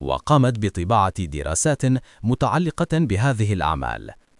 وقامت بطباعة دراسات متعلقة بهذه الأعمال.